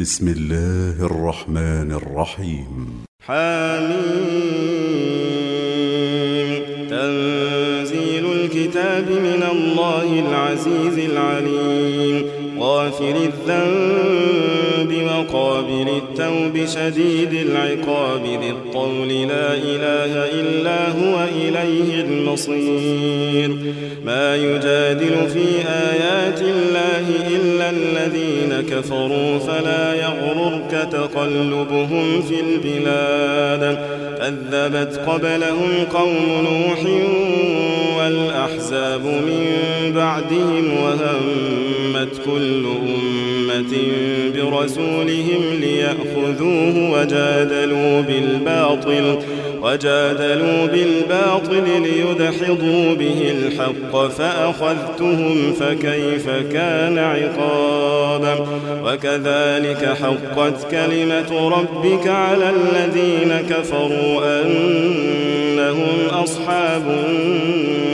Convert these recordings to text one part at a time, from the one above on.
بسم الله الرحمن الرحيم. حميم. تنزيل الكتاب من الله العزيز العليم. غافر الذنب وقابل التوب شديد العقاب ذي الطول لا إله إلا هو إليه المصير. ما يجادل في آيات الله إلا الذين كفروا فلا يغررك تقلبهم في البلاد. كذبت قبلهم قوم نوح والأحزاب من بعدهم وهمت كل أمة برسولهم ليأخذوه وجادلوا بالباطل وجادلوا بالباطل ليدحضوا به الحق فأخذتهم فكيف كان عقابا وكذلك حقت كلمة ربك على الذين كفروا أنهم أصحاب النار.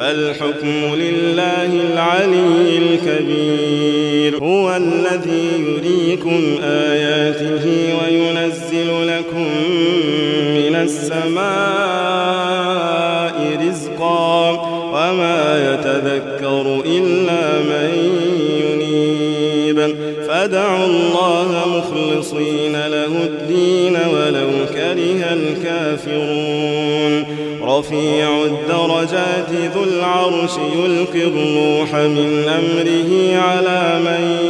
فالحكم لله العلي الكبير. هو الذي يريكم آياته وينزل لكم من السماء رزقا وما يتذكر إلا من ينيب. فدعوا الله مخلصين له الدين ولو كره الكافرون. رفيع الدرجات ذو العرش يلقي الروح من أمره على من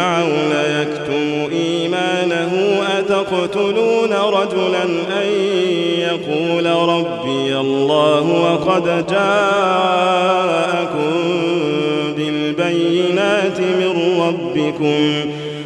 فرعون يكتم إيمانه أتقتلون رجلا أن يقول ربي الله وقد جاءكم بالبينات من ربكم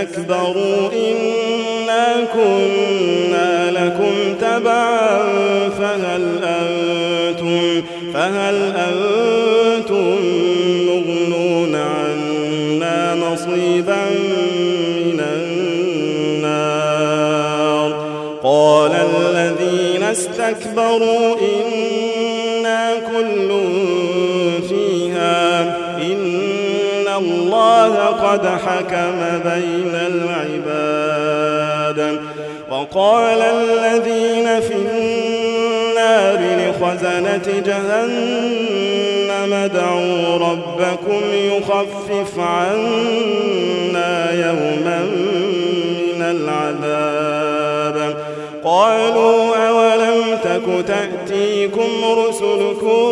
استكبروا إنا كنا لكم تبعا فهل أنتم فهل أنتم مغنون عنا نصيبا من النار؟ قال الذين استكبروا إنا كل قد حكم بين العباد وقال الذين في النار لخزنة جهنم ادعوا ربكم يخفف عنا يوما من العذاب قالوا أولم تك تأتيكم رسلكم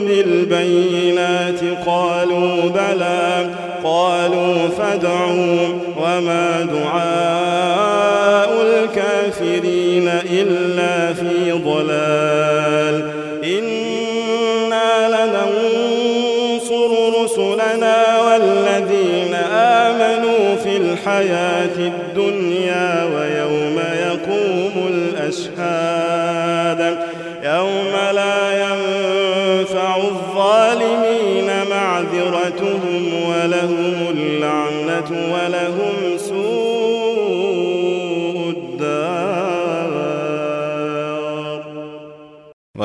بالبينات قالوا بلى قالوا فادعوا وما دعاء الكافرين إلا في ضلال. إنا لننصر رسلنا والذين آمنوا في الحياة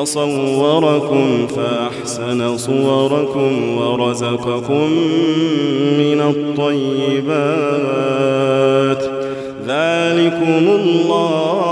وصوركم فأحسن صوركم ورزقكم من الطيبات. ذلكم الله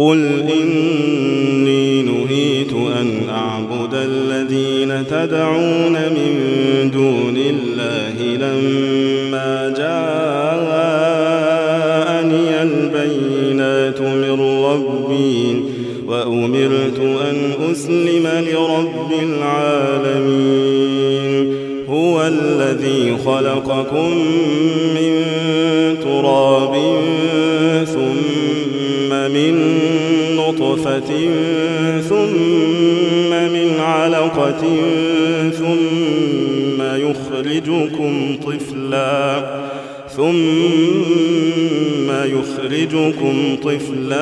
قل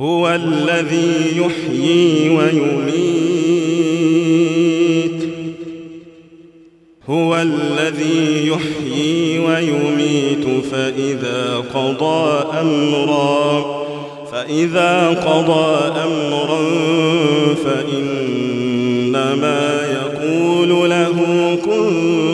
هو الذي يحيي ويميت. هو الذي يحيي ويميت فإذا قضى أمرا فإذا قضى أمرا فإنما يقول له كن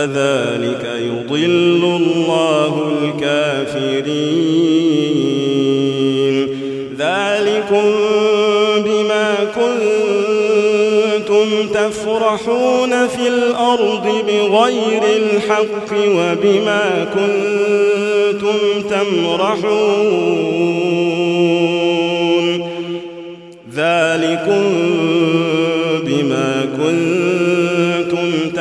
كذلك يضل الله الكافرين. ذلكم بما كنتم تفرحون في الأرض بغير الحق وبما كنتم تمرحون. ذلكم بما كنتم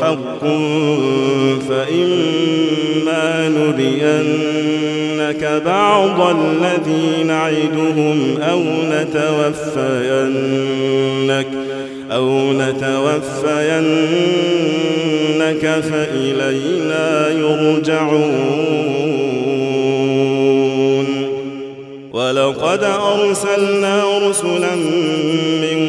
حق فإما نرينك بعض الذي نعدهم أو نتوفينك أو نتوفينك فإلينا يرجعون. ولقد أرسلنا رسلا من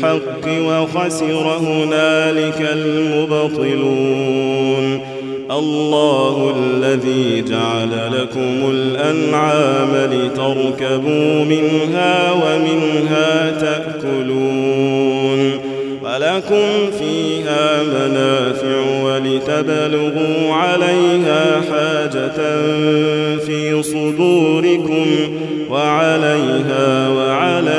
بالحق وخسر هنالك المبطلون. الله الذي جعل لكم الأنعام لتركبوا منها ومنها تأكلون. ولكم فيها منافع ولتبلغوا عليها حاجة في صدوركم وعليها وعلى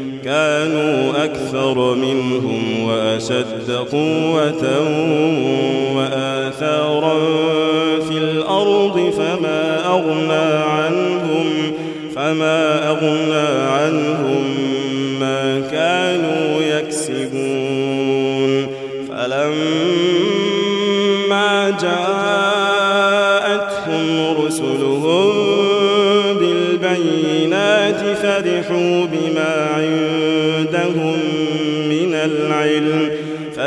كانوا أكثر منهم وأشد قوة وآثارا في الأرض فما أغنى عنهم فما أغنى عنهم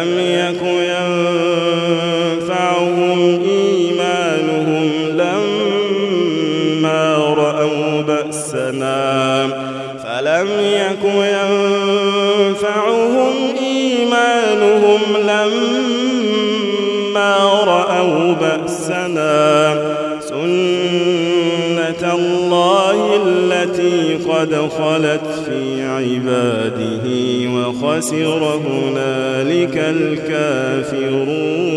فلم يك ينفعهم إيمانهم لما رأوا بأسنا. فلم يك ينفعهم إيمانهم لما رأوا بأسنا. سنة الله التي قد خلت في عباده وخسر هنالك الكافرون.